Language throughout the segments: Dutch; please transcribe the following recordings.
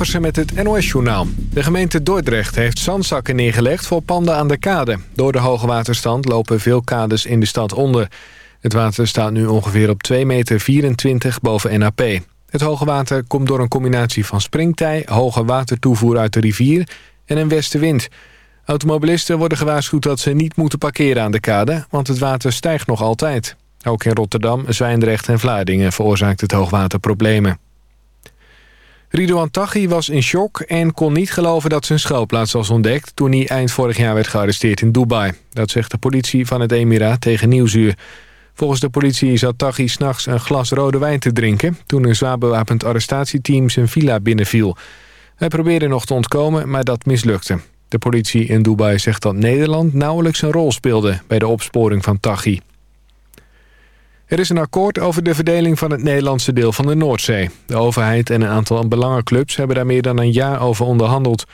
Met het NOS-journaal. De gemeente Dordrecht heeft zandzakken neergelegd voor panden aan de kade. Door de hoge waterstand lopen veel kades in de stad onder. Het water staat nu ongeveer op 2,24 meter boven NAP. Het hoge water komt door een combinatie van springtij... hoge watertoevoer uit de rivier en een westenwind. Automobilisten worden gewaarschuwd dat ze niet moeten parkeren aan de kade... want het water stijgt nog altijd. Ook in Rotterdam, Zwijndrecht en Vlaardingen veroorzaakt het hoogwater problemen. Ridouan Taghi was in shock en kon niet geloven dat zijn schuilplaats was ontdekt... toen hij eind vorig jaar werd gearresteerd in Dubai. Dat zegt de politie van het Emiraat tegen Nieuwsuur. Volgens de politie zat Taghi s'nachts een glas rode wijn te drinken... toen een zwaar bewapend arrestatieteam zijn villa binnenviel. Hij probeerde nog te ontkomen, maar dat mislukte. De politie in Dubai zegt dat Nederland nauwelijks een rol speelde... bij de opsporing van Taghi. Er is een akkoord over de verdeling van het Nederlandse deel van de Noordzee. De overheid en een aantal belangenclubs hebben daar meer dan een jaar over onderhandeld.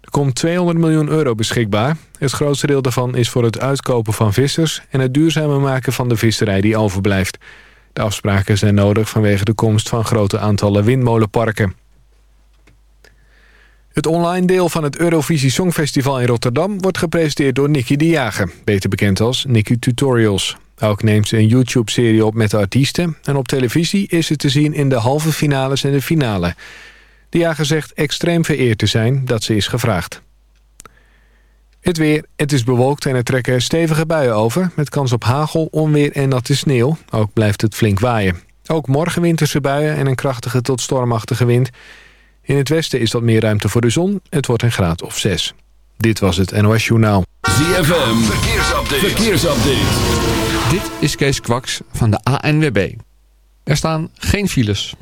Er komt 200 miljoen euro beschikbaar. Het grootste deel daarvan is voor het uitkopen van vissers... en het duurzamer maken van de visserij die overblijft. De afspraken zijn nodig vanwege de komst van grote aantallen windmolenparken. Het online deel van het Eurovisie Songfestival in Rotterdam... wordt gepresenteerd door Nicky de Jager, beter bekend als Nicky Tutorials. Ook neemt ze een YouTube-serie op met artiesten... en op televisie is het te zien in de halve finales en de finale. De jager zegt extreem vereerd te zijn dat ze is gevraagd. Het weer, het is bewolkt en er trekken stevige buien over... met kans op hagel, onweer en natte sneeuw. Ook blijft het flink waaien. Ook morgen winterse buien en een krachtige tot stormachtige wind. In het westen is wat meer ruimte voor de zon. Het wordt een graad of 6. Dit was het NOS Journaal. ZFM, verkeersupdate. verkeersupdate. Dit is Kees Kwaks van de ANWB. Er staan geen files.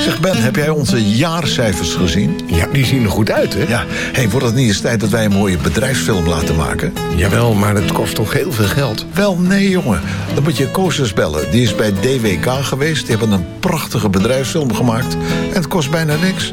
Zeg Ben, heb jij onze jaarcijfers gezien? Ja, die zien er goed uit, hè? Ja. hey, wordt het niet eens tijd dat wij een mooie bedrijfsfilm laten maken? Jawel, maar het kost toch heel veel geld? Wel, nee, jongen. Dan moet je Koosjes bellen. Die is bij DWK geweest. Die hebben een prachtige bedrijfsfilm gemaakt. En het kost bijna niks.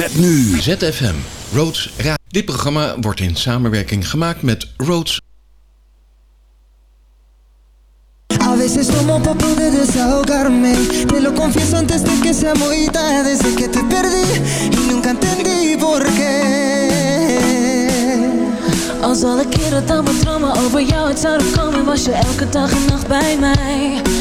Met nu. ZFM, Roads Ra Dit programma wordt in samenwerking gemaakt met Roads A veces tomo pa poder desahogarme Te lo confieso antes de que sea muy tarde Desde que te perdí y nunca entendí por qué. Als alle keren dat mijn dromen over jou uit zouden komen Was je elke dag en nacht bij mij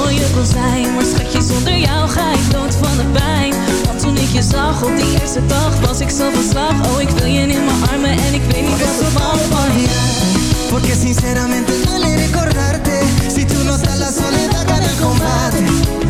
voor wil zijn. Maar schatje, zonder jou ga ik dood van de pijn. Want toen ik je zag op die eerste dag Was ik zo van slag. Oh, ik wil je in mijn armen En ik weet niet wat er van je Porque sinceramente duele recordarte. Si tú no estás la soledad gana el combate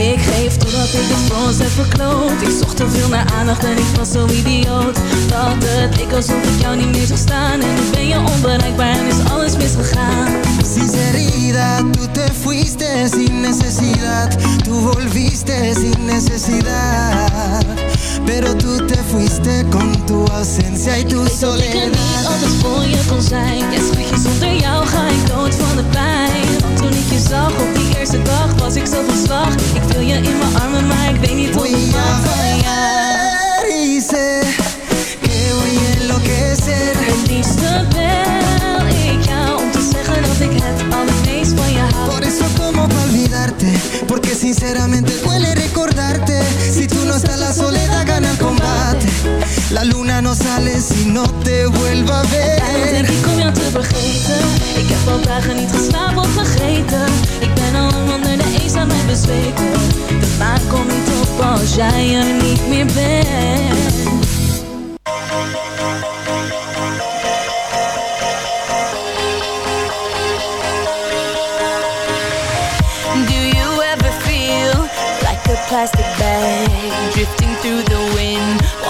Ik geef totdat ik het voor ons heb verkloot Ik zocht te veel naar aandacht en ik was zo idioot Dat het leek alsof ik jou niet meer zag staan En nu ben je onbereikbaar en is alles misgegaan Sinceridad, tú te fuiste sin necesidad. Tú volviste sin necesidad. Pero tú te fuiste con tu ausencia y tu Ik weet dat ik er niet soledad. altijd voor je kon zijn. Ja schatje, zonder jou ga ik dood van de pijn. Want toen ik je zag op die eerste dag was ik zo van slag. Ik wil je in mijn armen, maar ik weet niet hoe ik mag. van jou sé que voy a enloquecer. Het liefste bel ik jou om te zeggen dat ik het allermeest van je hou. Por eso como pa olvidarte? Porque sinceramente duele recordarte La luna no sale si no te vuelva a Daarom denk ver ik om jou te vergeten. Ik heb al dagen niet geslapen of vergeten. Ik ben al lang onder de eenzaamheid bezweken. De maan komt niet op als jij er niet meer bent. Do you ever feel like a plastic bag drifting through the wind,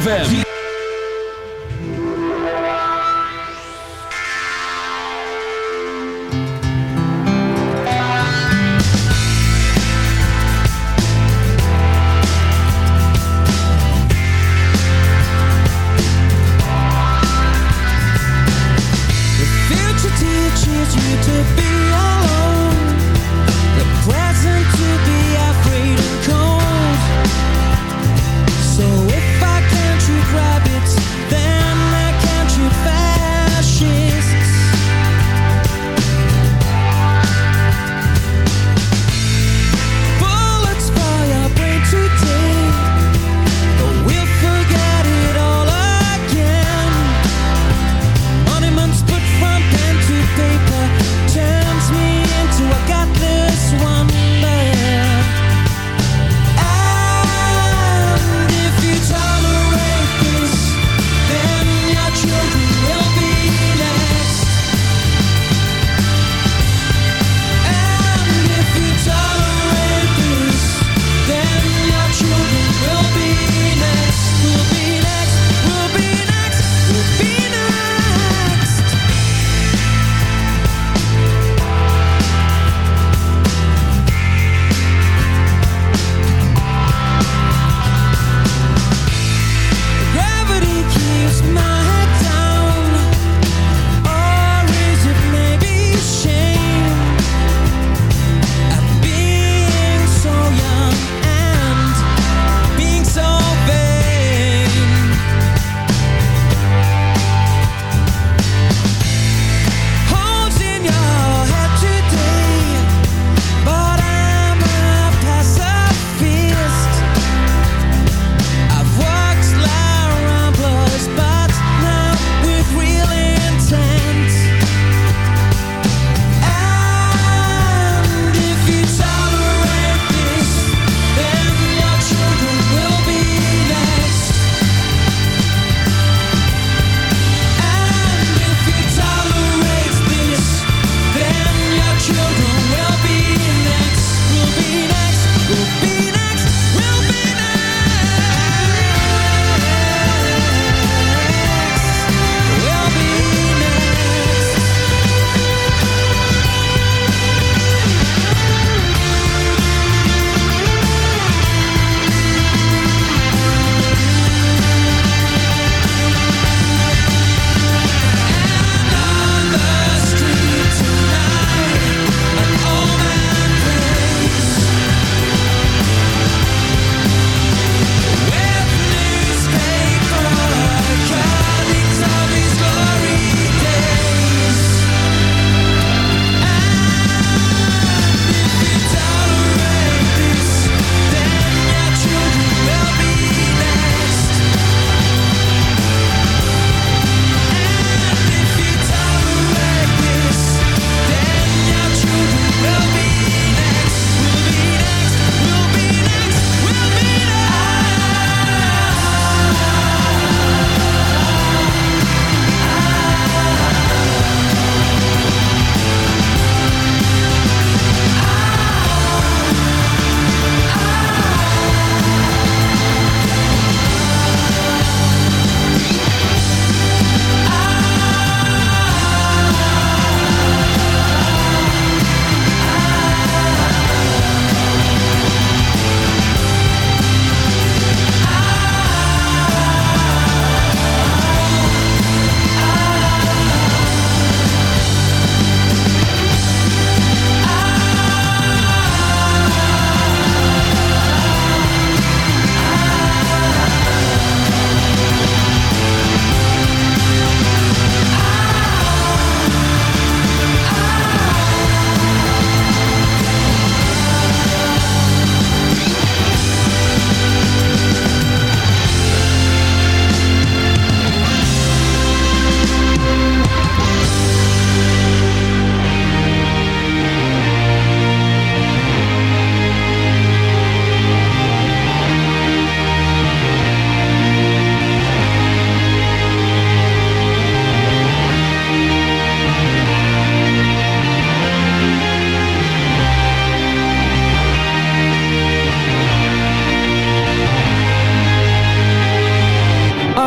ZFM.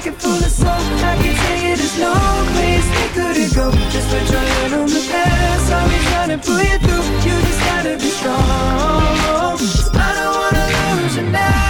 pocket full of soul I can tell you there's no place we couldn't go. Just put your hand on the past. I'll be trying to pull you through. You just gotta be strong. I don't wanna lose you now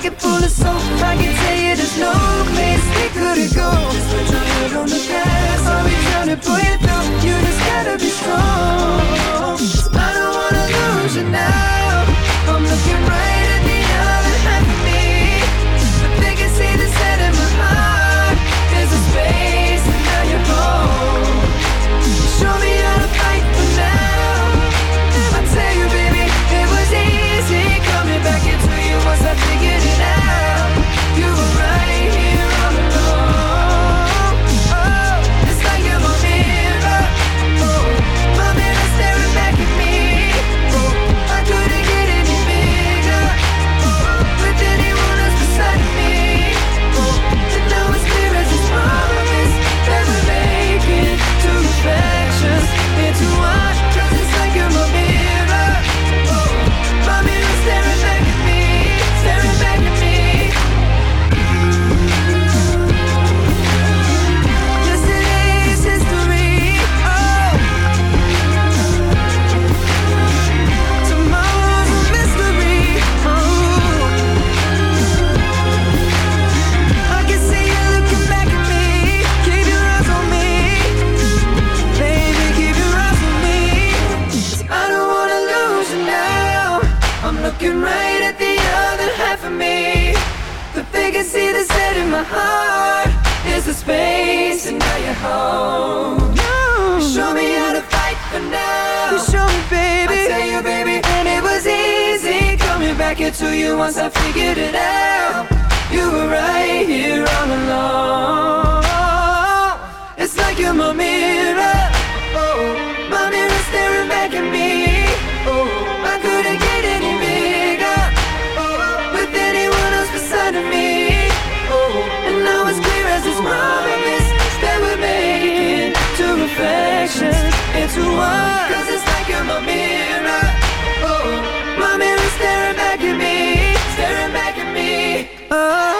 pocket full of soap I can tell you there's no place we couldn't go Just put your head on the gas I'll be trying to pull you through You just gotta be strong. I don't wanna lose you now. I'm looking right and now you're home. You show me how to fight for now. You show me, baby. I tell you, baby, and it was easy coming back into you once I figured it out. You were right here all along. It's like you're my mirror. Oh, my mirror staring back at me. Oh, two reflections into one. Cause it's like you're my mirror. Oh, oh. my mirror staring back at me, staring back at me. Oh.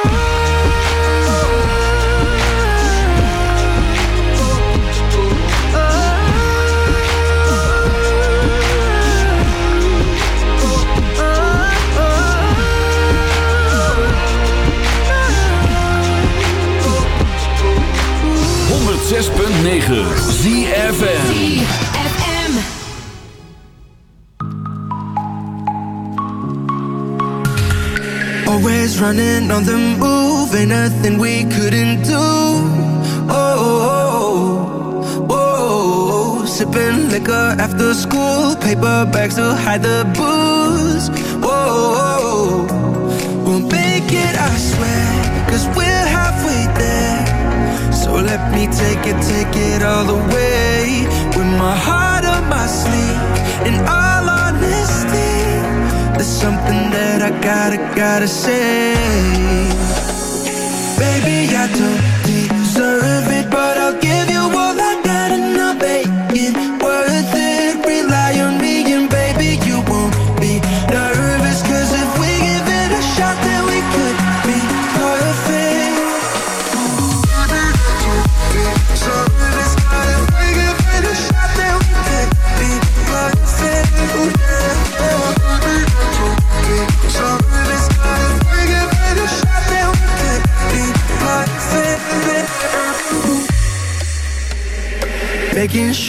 ZFM. Always running on the move, ain't nothing we couldn't do. Oh, oh, oh, oh. sipping liquor after school, paper bags to hide the booze. Whoa, oh, oh, oh we'll make it, I swear, cause we're let me take it, take it all away. With my heart on my sleeve, in all honesty, there's something that I gotta, gotta say. Baby, I don't deserve it, but I'll give you what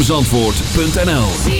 www.zfmzandvoort.nl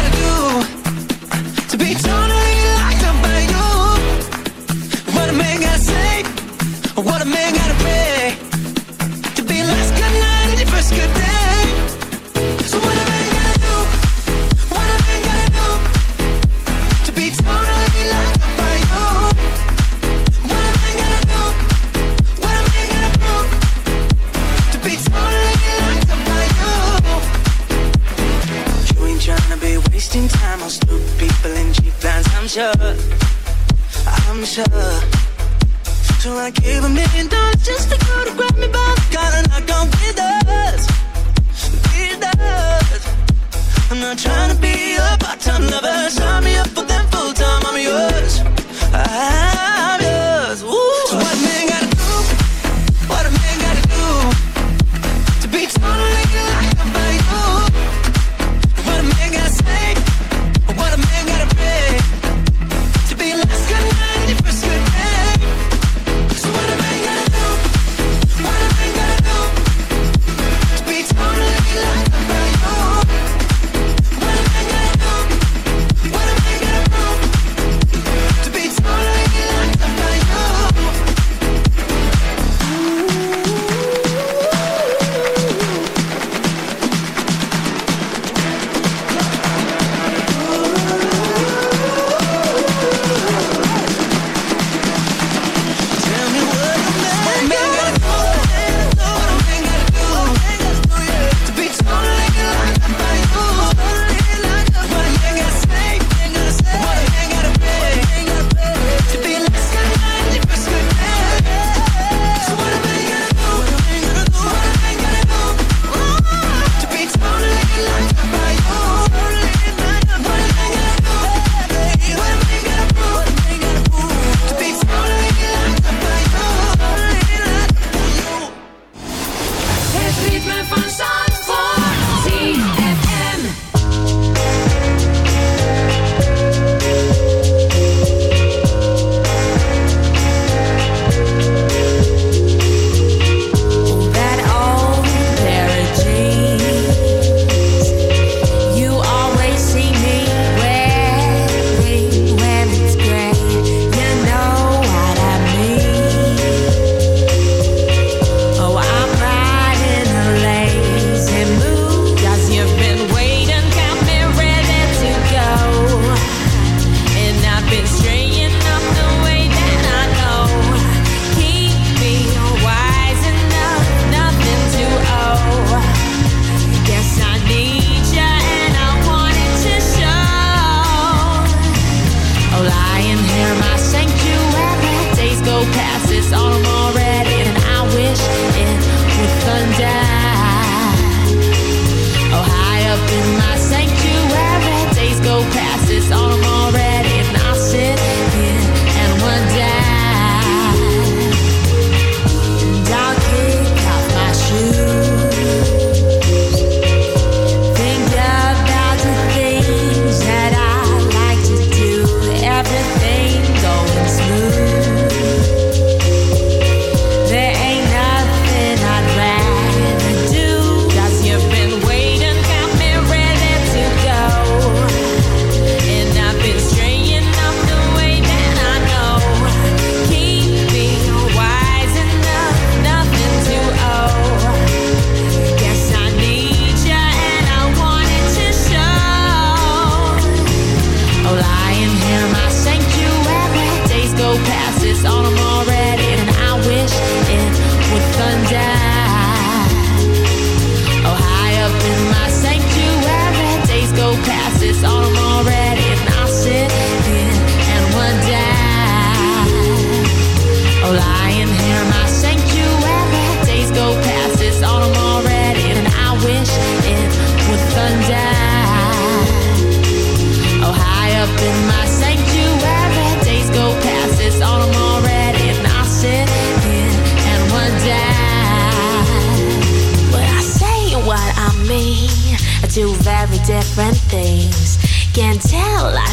past, it's all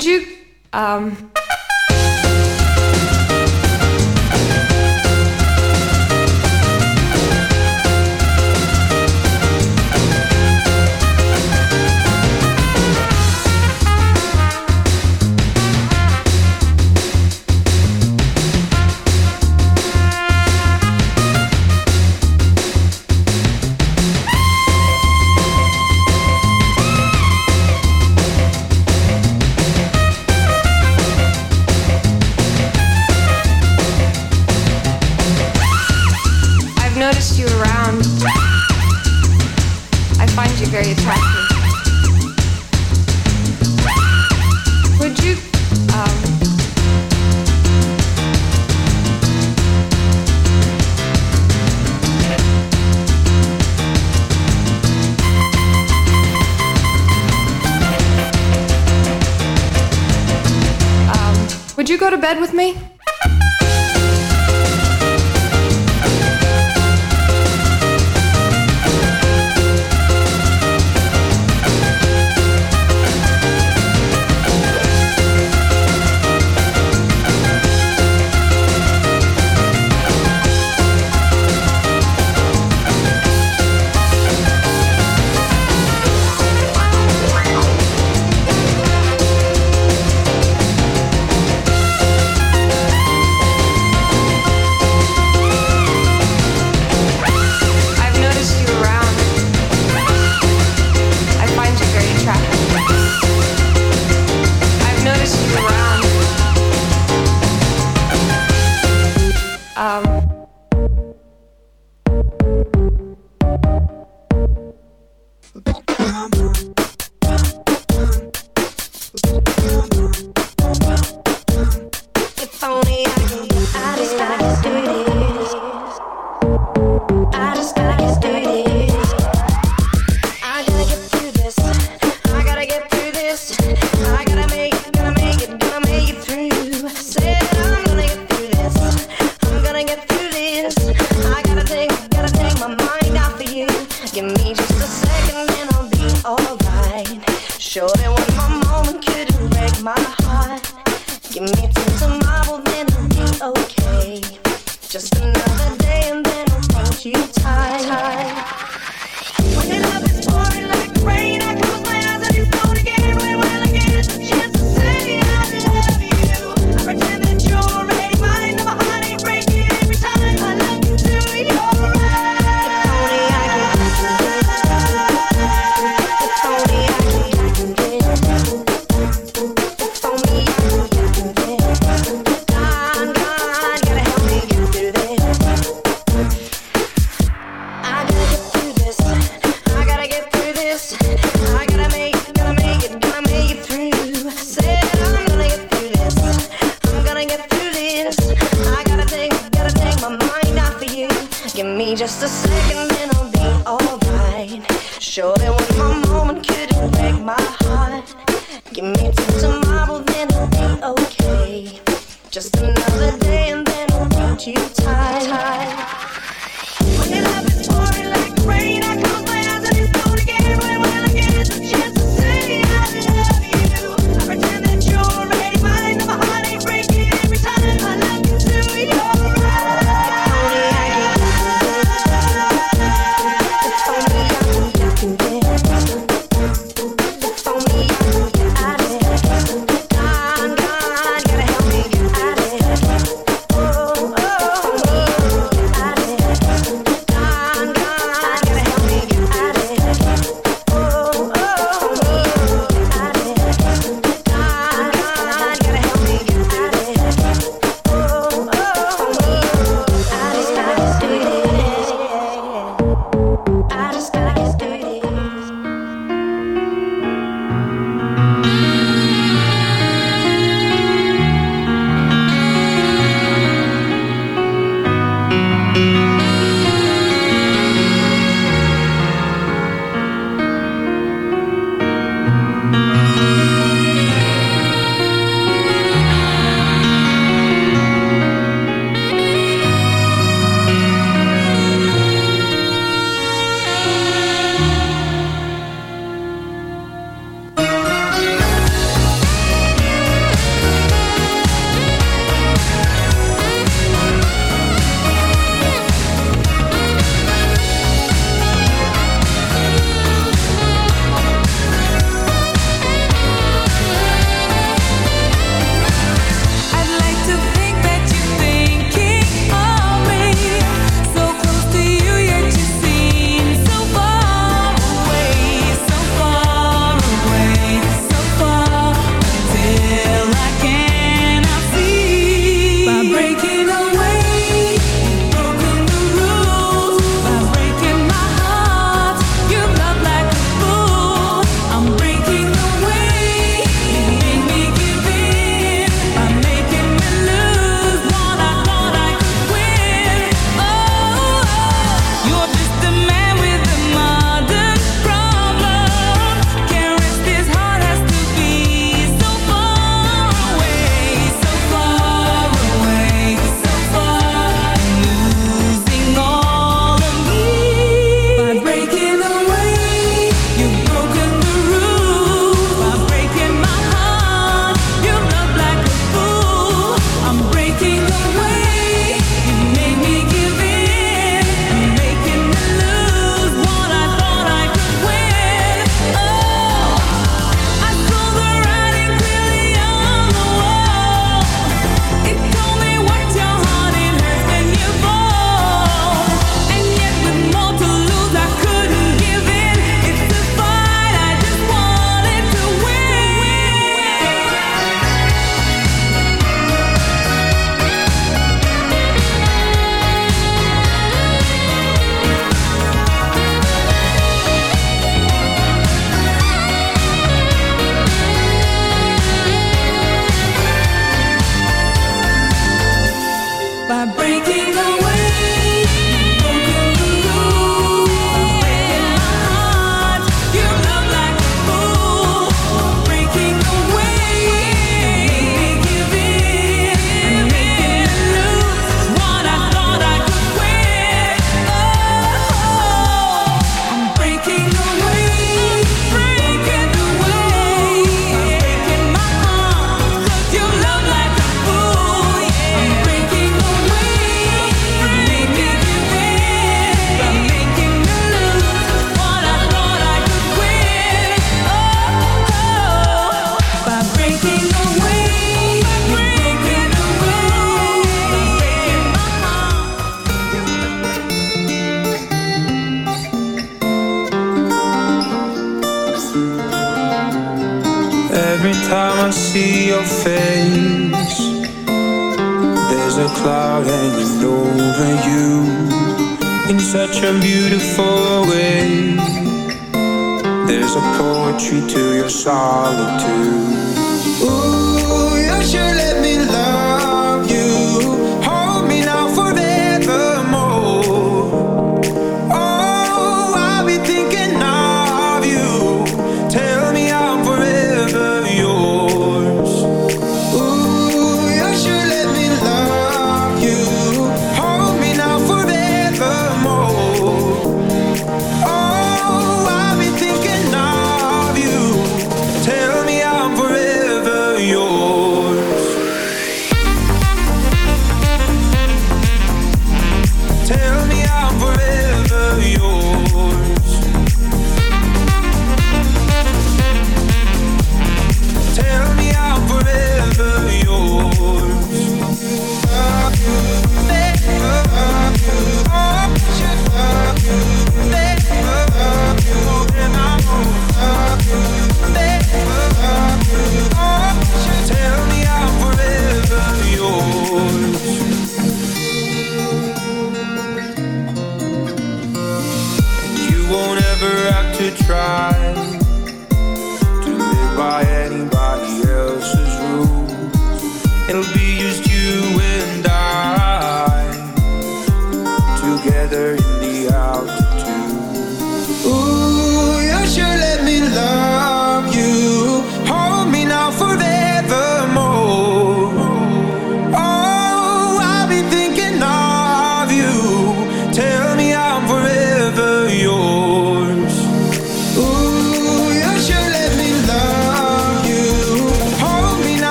Could you. Um,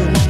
listen